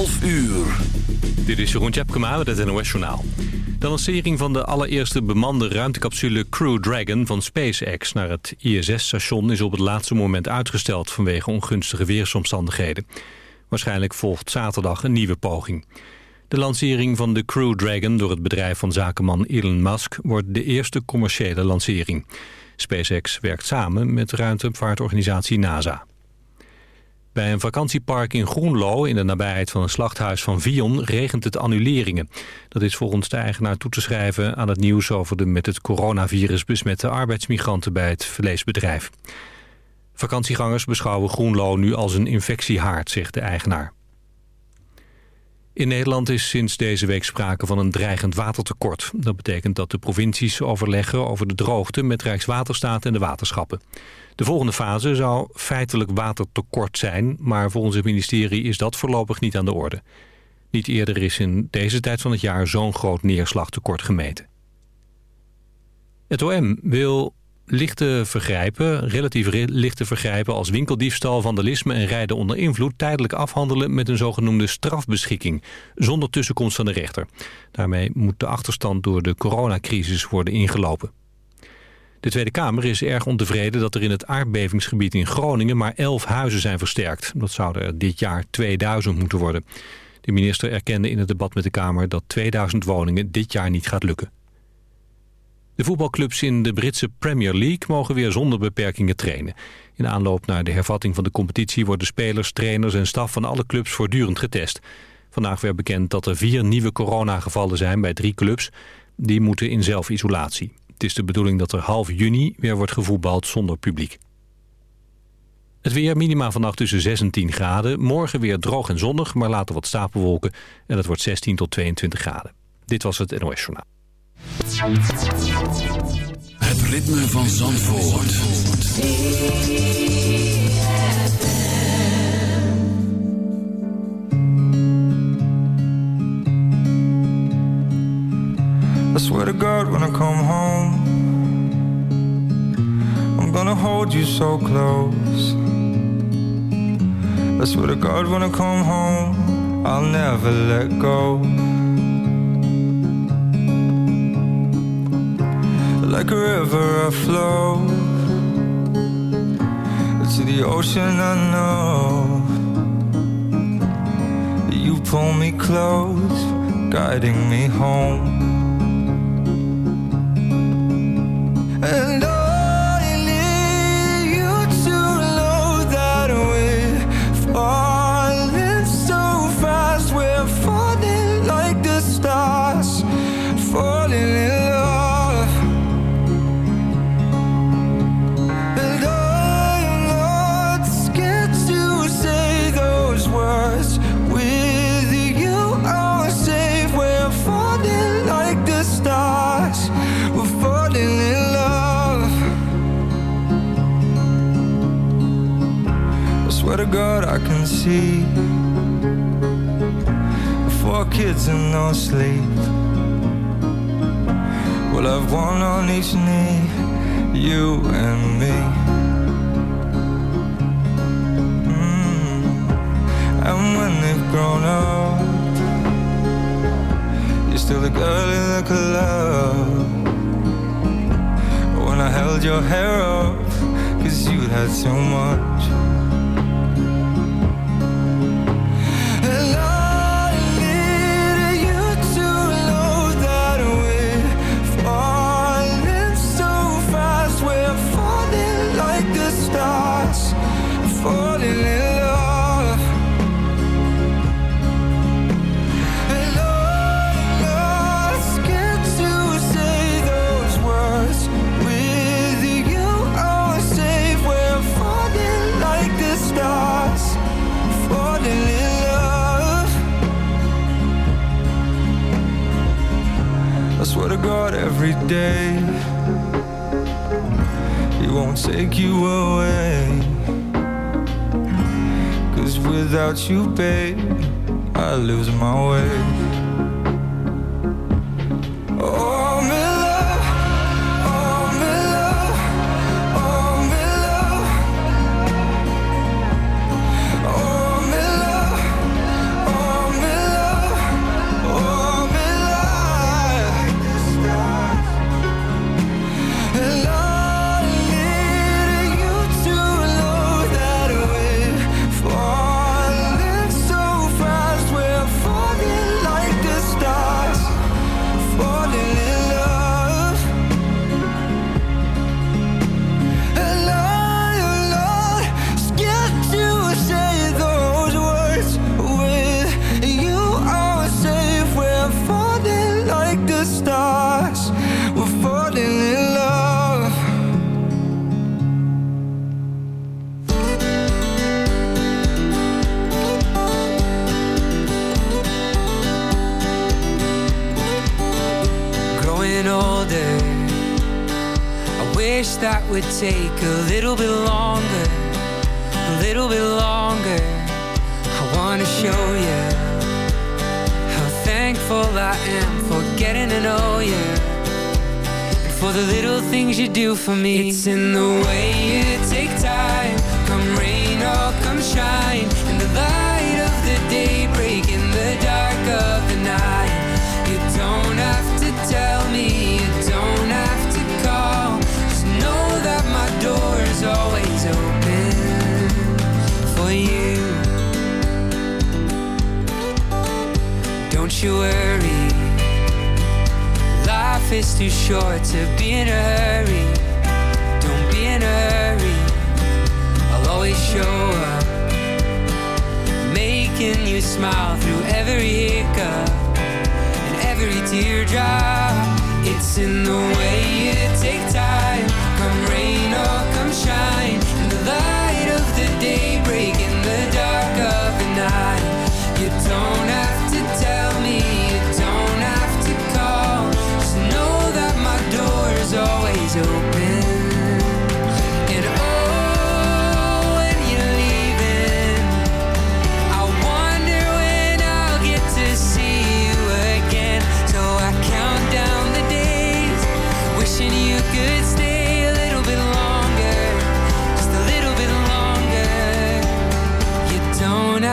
12 uur. Dit is Jeroen Tjepkema met het NOS Journaal. De lancering van de allereerste bemande ruimtecapsule Crew Dragon van SpaceX... naar het ISS-station is op het laatste moment uitgesteld... vanwege ongunstige weersomstandigheden. Waarschijnlijk volgt zaterdag een nieuwe poging. De lancering van de Crew Dragon door het bedrijf van zakenman Elon Musk... wordt de eerste commerciële lancering. SpaceX werkt samen met ruimtevaartorganisatie NASA. Bij een vakantiepark in Groenlo, in de nabijheid van een slachthuis van Vion, regent het annuleringen. Dat is volgens de eigenaar toe te schrijven aan het nieuws over de met het coronavirus besmette arbeidsmigranten bij het vleesbedrijf. Vakantiegangers beschouwen Groenlo nu als een infectiehaard, zegt de eigenaar. In Nederland is sinds deze week sprake van een dreigend watertekort. Dat betekent dat de provincies overleggen over de droogte met Rijkswaterstaat en de waterschappen. De volgende fase zou feitelijk watertekort zijn, maar volgens het ministerie is dat voorlopig niet aan de orde. Niet eerder is in deze tijd van het jaar zo'n groot neerslagtekort gemeten. Het OM wil lichte vergrijpen, relatief lichte vergrijpen als winkeldiefstal, vandalisme en rijden onder invloed tijdelijk afhandelen met een zogenoemde strafbeschikking, zonder tussenkomst van de rechter. Daarmee moet de achterstand door de coronacrisis worden ingelopen. De Tweede Kamer is erg ontevreden dat er in het aardbevingsgebied in Groningen maar 11 huizen zijn versterkt. Dat zouden er dit jaar 2000 moeten worden. De minister erkende in het debat met de Kamer dat 2000 woningen dit jaar niet gaat lukken. De voetbalclubs in de Britse Premier League mogen weer zonder beperkingen trainen. In aanloop naar de hervatting van de competitie worden spelers, trainers en staf van alle clubs voortdurend getest. Vandaag werd bekend dat er vier nieuwe coronagevallen zijn bij drie clubs. Die moeten in zelfisolatie. Het is de bedoeling dat er half juni weer wordt gevoetbald zonder publiek. Het weer minima vannacht tussen 6 en 10 graden. Morgen weer droog en zonnig, maar later wat stapelwolken. En het wordt 16 tot 22 graden. Dit was het NOS Journaal. Het ritme van Zandvoort. I swear to God when I come home I'm gonna hold you so close. I swear to God when I come home I'll never let go. Like a river I flow To the ocean I know. You pull me close Guiding me home And see four kids and no sleep. We'll have one on each knee, you and me. Mm. And when they've grown up, you're still the girl in the club. When I held your hair up, cause you had so much. Every day He won't take you away. Cause without you, babe, I lose my way. Would take a little bit longer, a little bit longer. I wanna show you how thankful I am for getting to know you. And for the little things you do for me. It's in the way you take time, come rain or come shine. In the light of the day, break in the dark of the night. Is always open for you. Don't you worry, life is too short to be in a hurry. Don't be in a hurry, I'll always show up, making you smile through every hiccup and every teardrop. It's in the way you take time, come rain or come shine. In the light of the day, break in the dark of the night. You don't have to tell me, you don't have to call. Just know that my door is always open.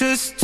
just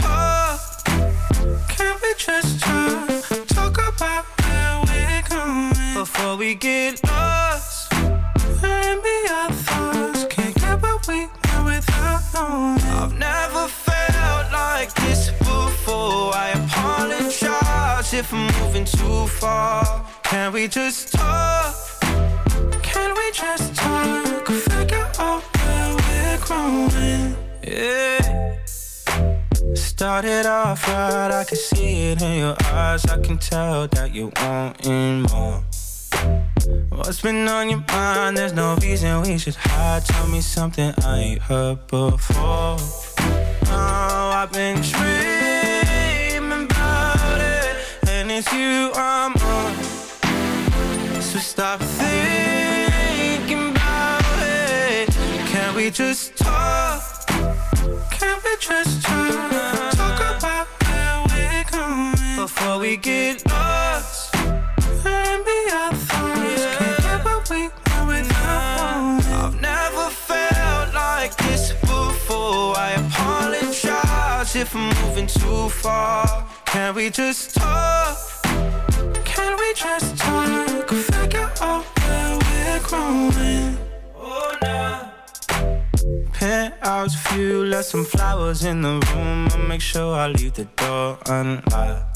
can tell that you're wanting more. What's been on your mind? There's no reason we should hide. Tell me something I ain't heard before. Oh, I've been dreaming about it, and it's you I'm on. So stop thinking about it. Can we just talk? Can we just talk? Before we get lost. And be our thoughts. Can't get what we want without one. I've never felt like this before. I apologize if I'm moving too far. Can we just talk? Can we just talk? Figure out where we're growing. Oh, nah. Penthouse view, left some flowers in the room. I make sure I leave the door unlocked.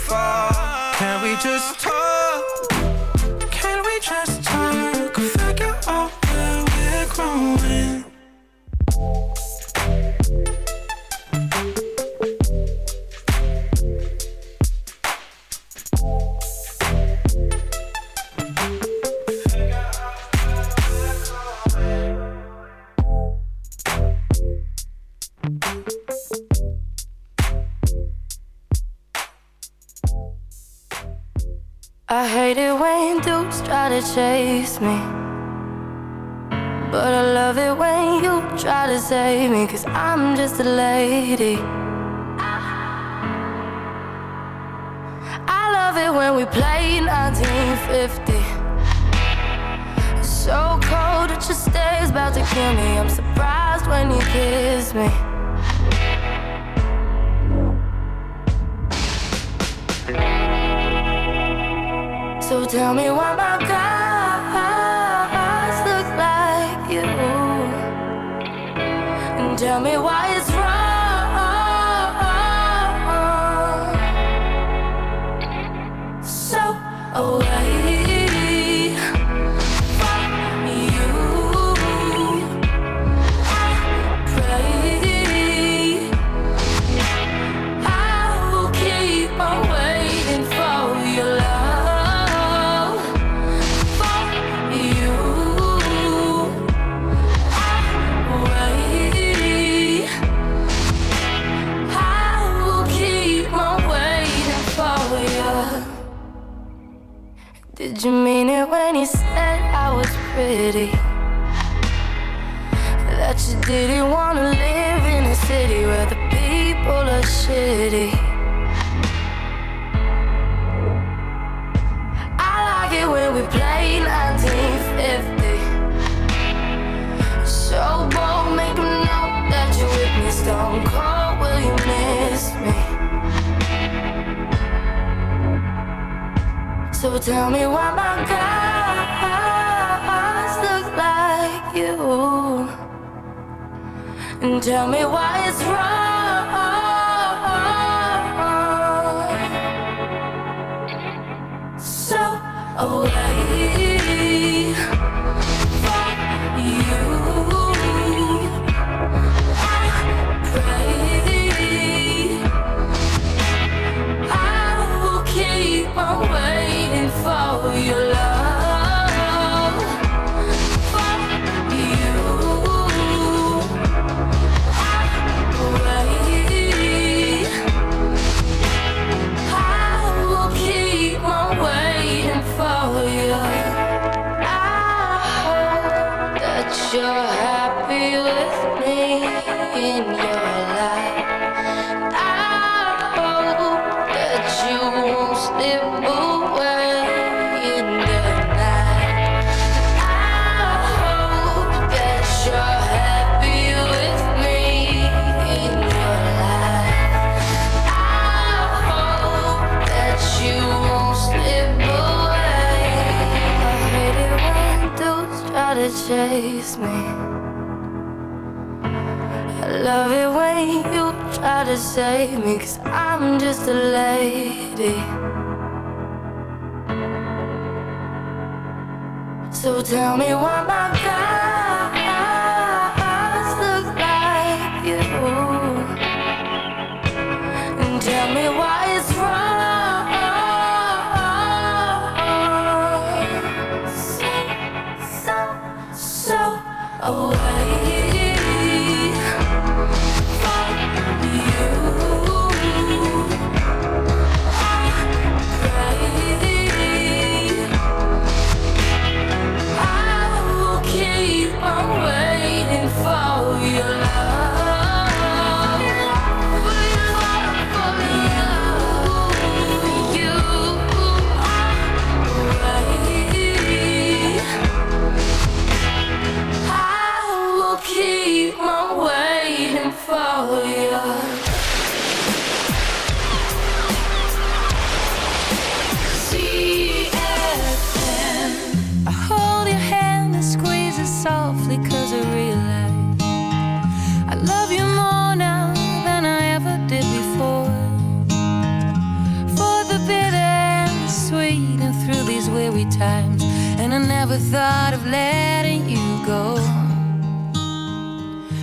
far. Can we just talk? I hate it when dudes try to chase me. But I love it when you try to save me, cause I'm just a lady. I love it when we play 1950. It's So cold, it just stays about to kill me. I'm surprised when you kiss me. Tell me why my tell me why my guys look like you. And tell me why it's wrong. So away from you. I pray I will keep on save me, cause I'm just a lady. So tell me why my guys look like you. And tell me why. keep on waiting for you. i hold your hand that squeezes softly cause I realize I love you more now than I ever did before For the bitter and the sweet and through these weary times And I never thought of letting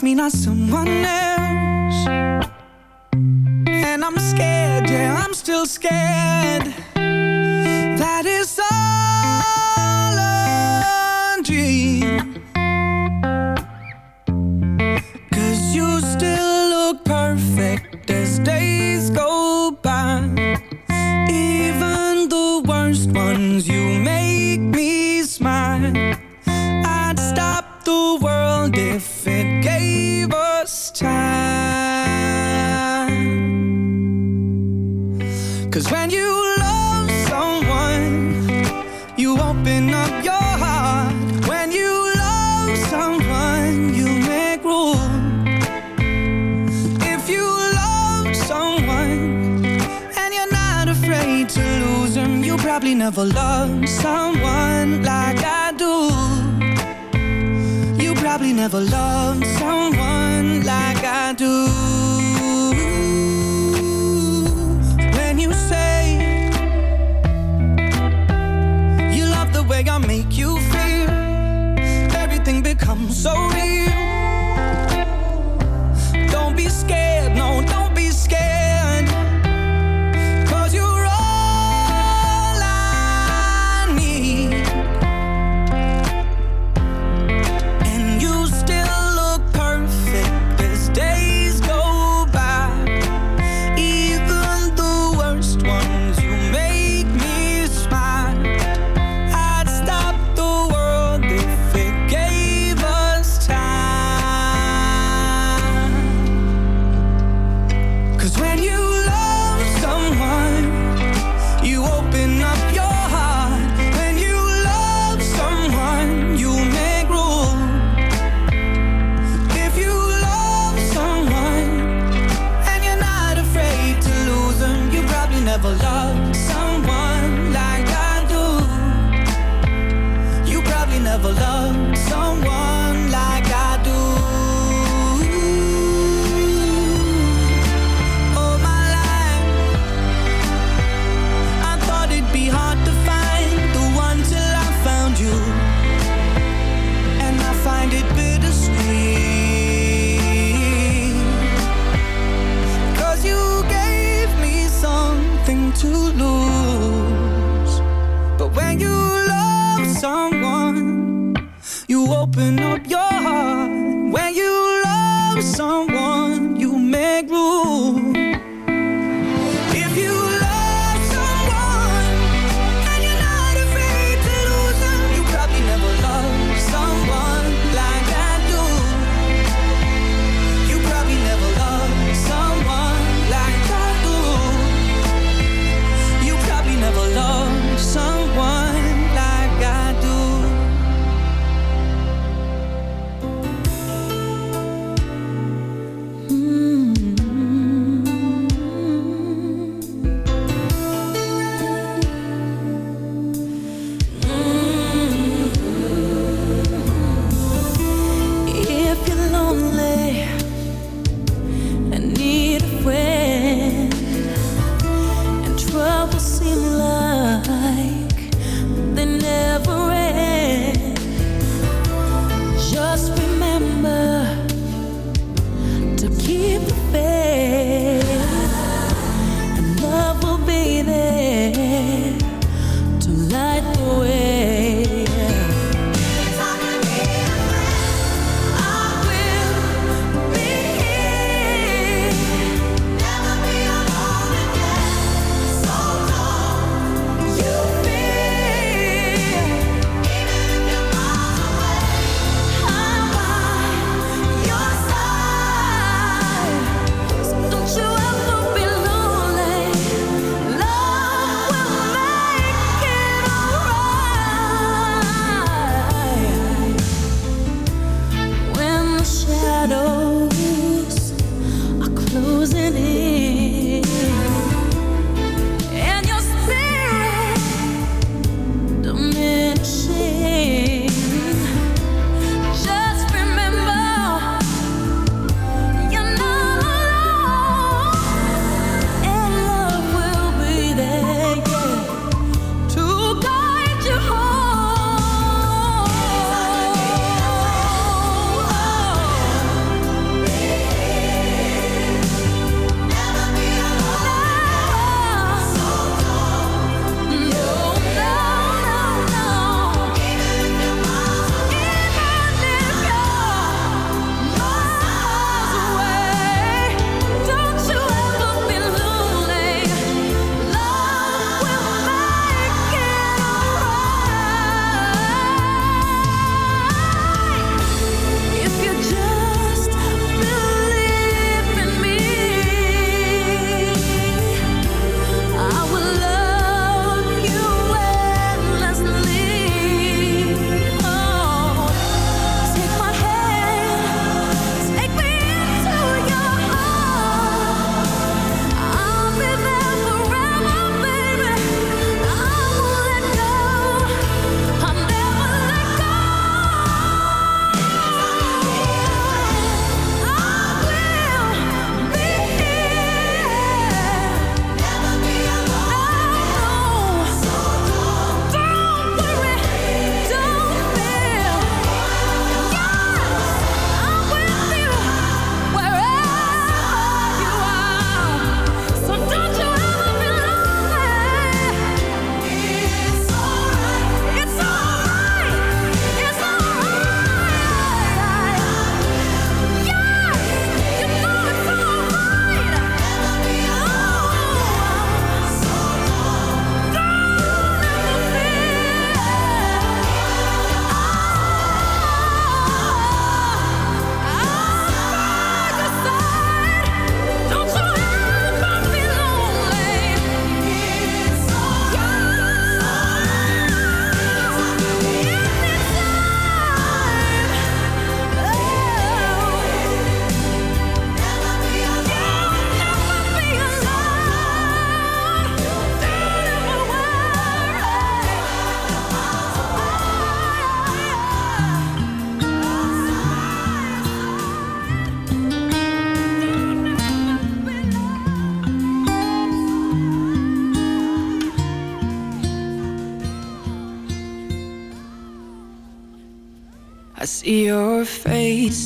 with me, not someone else. And I'm scared, yeah, I'm still scared. That is all a dream. Cause you still look perfect as days go by. Even the worst ones, you make me smile. I'd stop the world if probably never loved someone like I do. You probably never loved someone like I do. When you say You love the way I make you feel Everything becomes so real.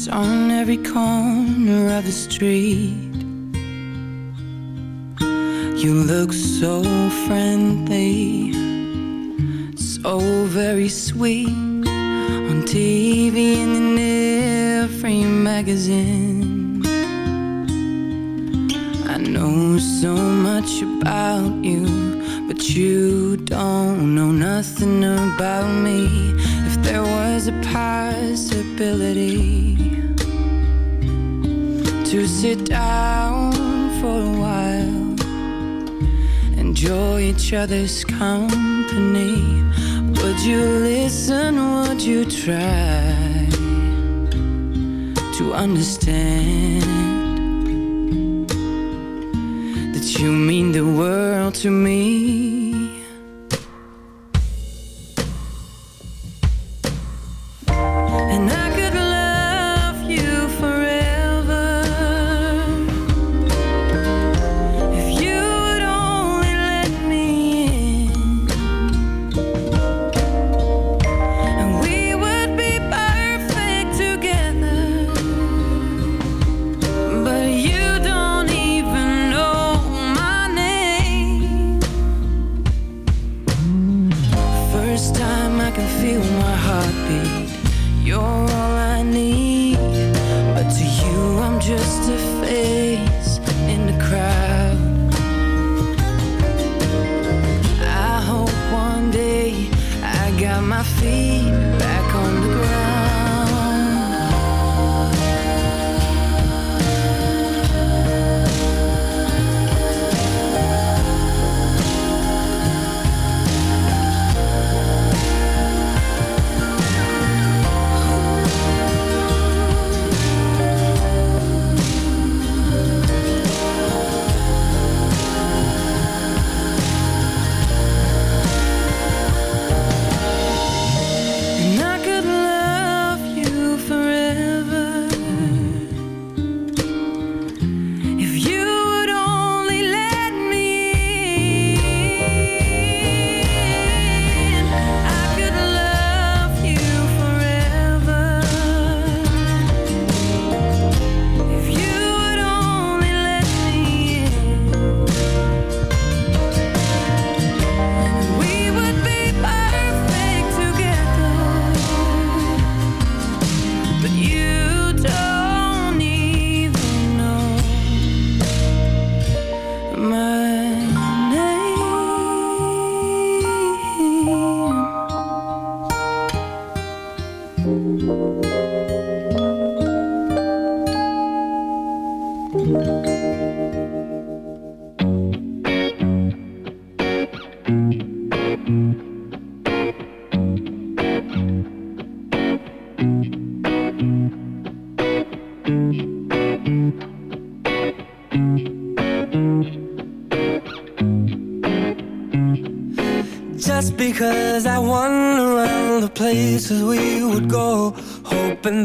on every corner of the street. You look so friendly. So very sweet. On TV and in every magazine. possibility to sit down for a while, enjoy each other's company. Would you listen? Would you try to understand that you mean the world to me?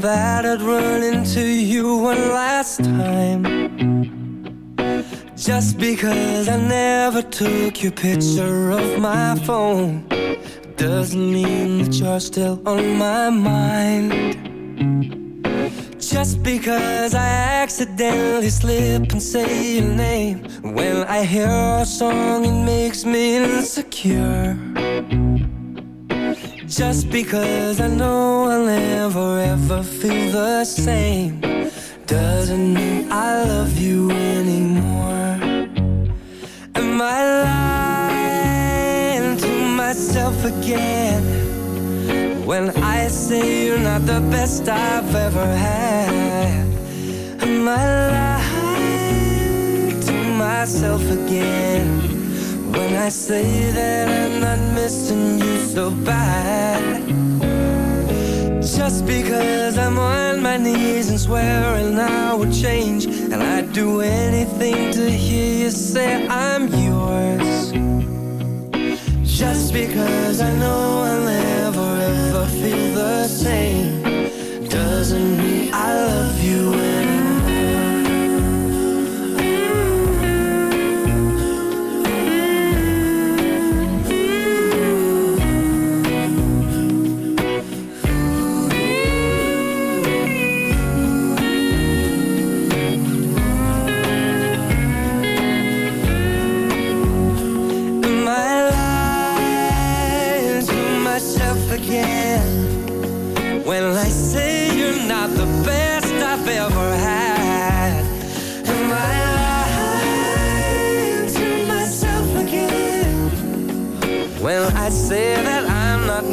That I'd run into you one last time. Just because I never took your picture of my phone, doesn't mean that you're still on my mind. Just because I accidentally slip and say your name When I hear a song it makes me insecure Just because I know I'll never ever feel the same. Doesn't mean I love you anymore. Am I lying to myself again? When I say you're not the best I've ever had. Am I lying to myself again When I say that I'm not missing you so bad Just because I'm on my knees and swearing I would change And I'd do anything to hear you say I'm yours. Just because I know I'll never ever feel the same Doesn't mean I love you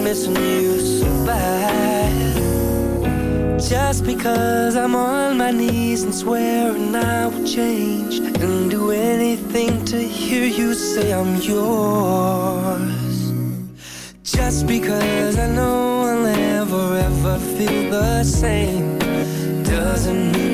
missing you so bad just because I'm on my knees and swearing I will change and do anything to hear you say I'm yours. Just because I know I'll never ever feel the same doesn't mean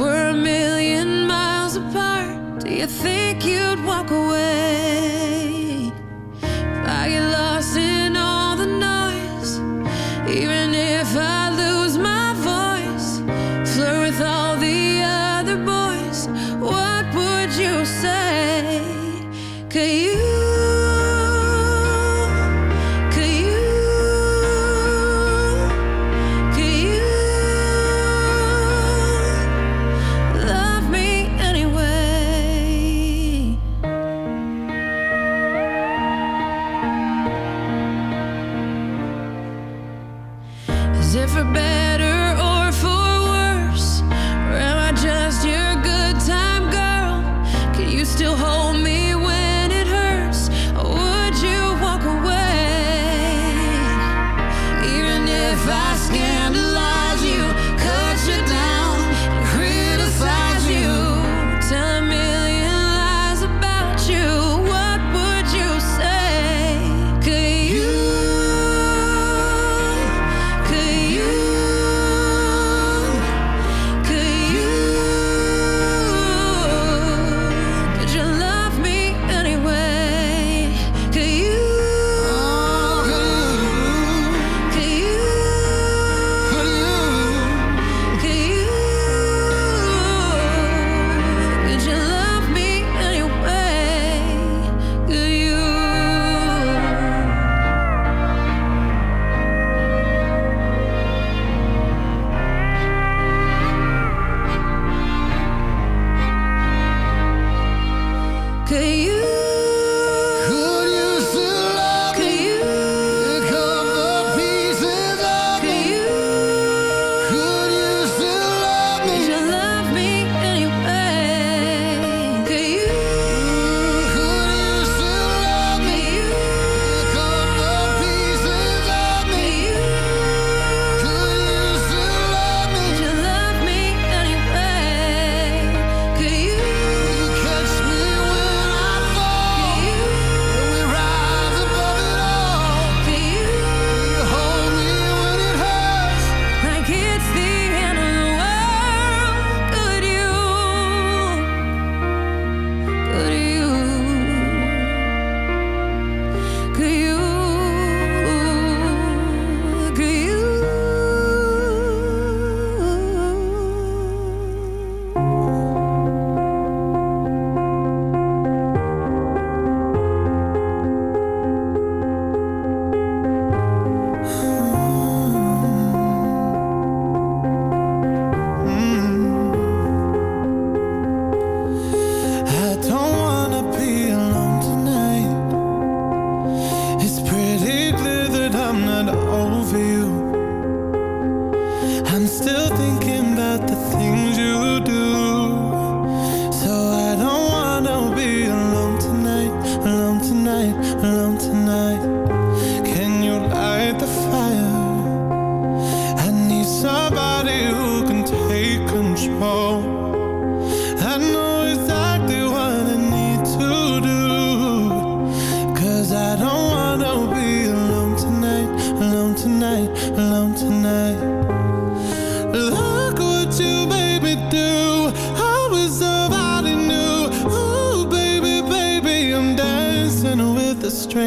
were a million miles apart, do you think you'd walk away?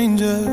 stranger